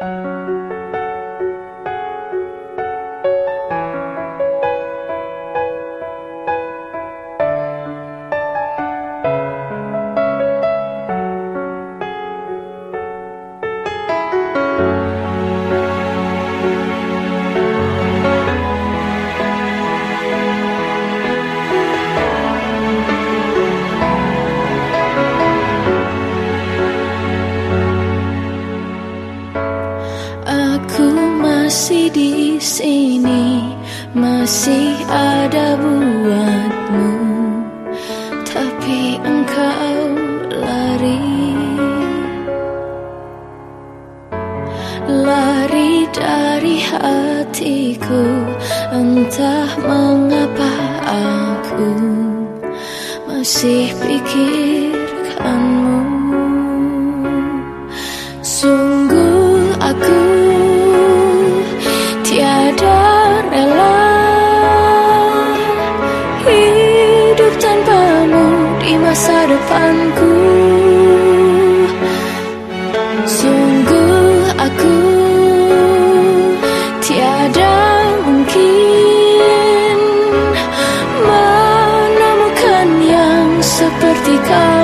Aku di sini, masih ada buatmu, tapi engkau lari, lari dari hatiku. Entah mengapa aku masih pikirkanmu. Depanku. Sungguh aku tiada mungkin menemukan yang seperti kamu.